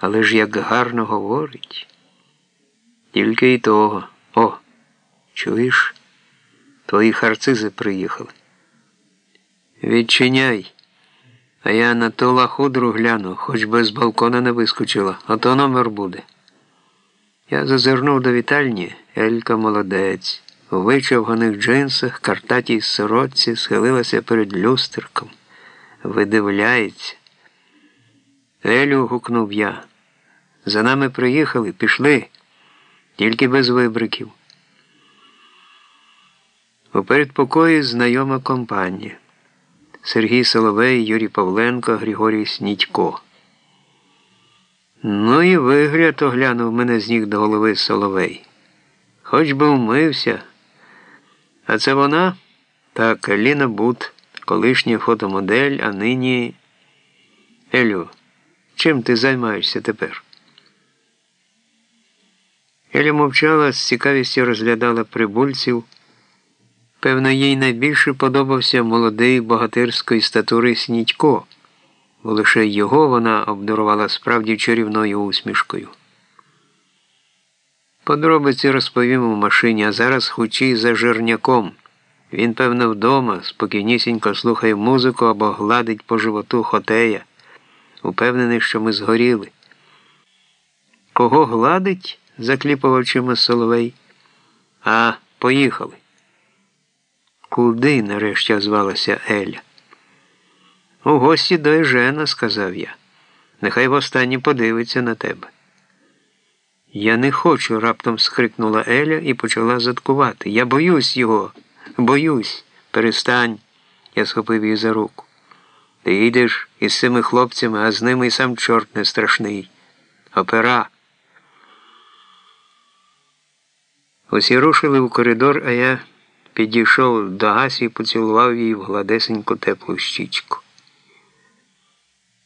Але ж як гарно говорить. Тільки й того. О, чуєш? Твої харцизи приїхали. Відчиняй. А я на ту лахудру гляну, хоч би з балкона не вискочила, а то номер буде. Я зазирнув до вітальні, Елька молодець. У вичавганих джинсах, картатій сорочці схилилася перед люстерком. Видивляється. Елю, гукнув я. За нами приїхали, пішли, тільки без вибриків. У передпокої знайома компанія. Сергій Соловей, Юрій Павленко, Григорій Снідько. Ну і вигляд оглянув мене з ніг до голови Соловей. Хоч би вмився. А це вона? Так, Ліна Бут, колишня фотомодель, а нині. Елю, чим ти займаєшся тепер? Еля мовчала, з цікавістю розглядала прибульців. Певно, їй найбільше подобався молодий богатирської статури Снідько, бо лише його вона обдарувала справді чарівною усмішкою. Подробиці розповім у машині, а зараз хучі за жирняком. Він, певно, вдома, спокійнісінько слухає музику або гладить по животу хотея, упевнений, що ми згоріли. Кого гладить? закліпав очима Соловей. А, поїхали. Куди? нарешті озвалася Еля. У гості до Ежена, сказав я. Нехай востаннє подивиться на тебе. Я не хочу, раптом скрикнула Еля і почала заткувати. Я боюсь його, боюсь, перестань. Я схопив її за руку. Ти йдеш із цими хлопцями, а з ними і сам чорт не страшний. Опера. Усі рушили у коридор, а я підійшов до Гасі і поцілував її в гладесеньку теплу щічку.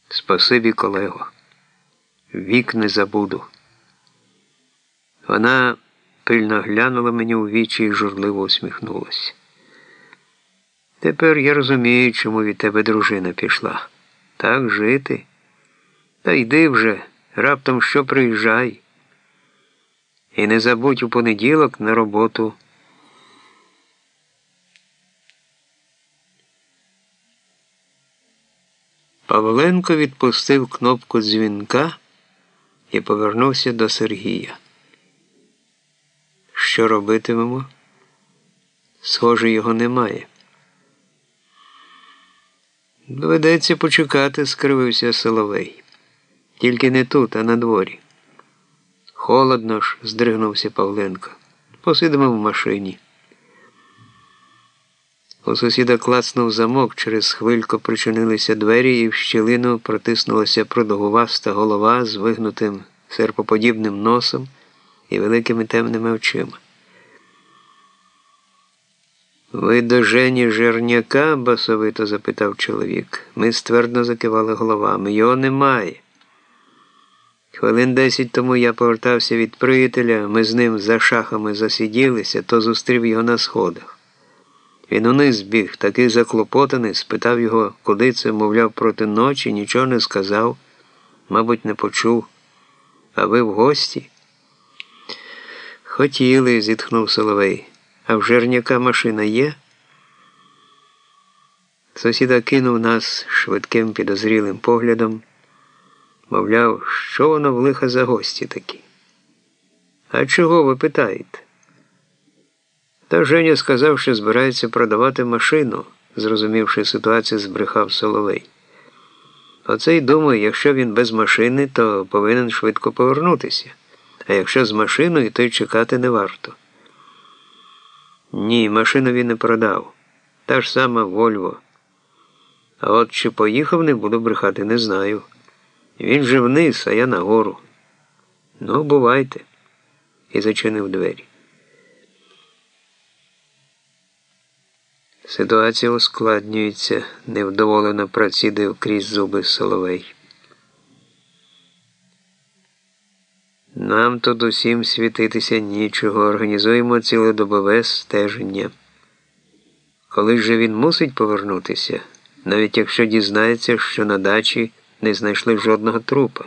Спасибі, колего, вік не забуду. Вона пильно глянула мені у вічі і журливо усміхнулася. Тепер я розумію, чому від тебе дружина пішла. Так жити. Та йди вже, раптом що приїжджай. І не забудь у понеділок на роботу. Павленко відпустив кнопку дзвінка і повернувся до Сергія. Що робитимемо? Схоже, його немає. Доведеться почекати, скривився Соловей. Тільки не тут, а на дворі. Холодно ж, здригнувся Павленко. Посидимо в машині. У сусіда клацнув замок, через хвильку причинилися двері, і в щілину протиснулася продовгуваста голова з вигнутим серпоподібним носом і великими темними очима. Ви до Жені Жерняка? басовито запитав чоловік. Ми ствердно закивали головами. Його немає. Хвилин десять тому я повертався від приятеля, ми з ним за шахами засиділися, то зустрів його на сходах. Він униз біг, такий заклопотаний, спитав його, куди це, мовляв, проти ночі, нічого не сказав, мабуть, не почув. А ви в гості? Хотіли, зітхнув Соловей. А в жерняка машина є? Сусіда кинув нас швидким підозрілим поглядом. Мовляв, що воно в лиха за гості такі? А чого ви питаєте? Та Женя сказав, що збирається продавати машину, зрозумівши ситуацію, збрехав Соловей. Оце й думаю, якщо він без машини, то повинен швидко повернутися. А якщо з машиною, то й чекати не варто. Ні, машину він не продав. Та ж сама Вольво. А от чи поїхав, не буду брехати, не знаю. Він же вниз, а я нагору. Ну, бувайте. І зачинив двері. Ситуація ускладнюється, невдоволено процідив крізь зуби Соловей. Нам тут усім світитися нічого, організуємо цілодобове стеження. Коли же він мусить повернутися, навіть якщо дізнається, що на дачі не знайшли жодного трупа.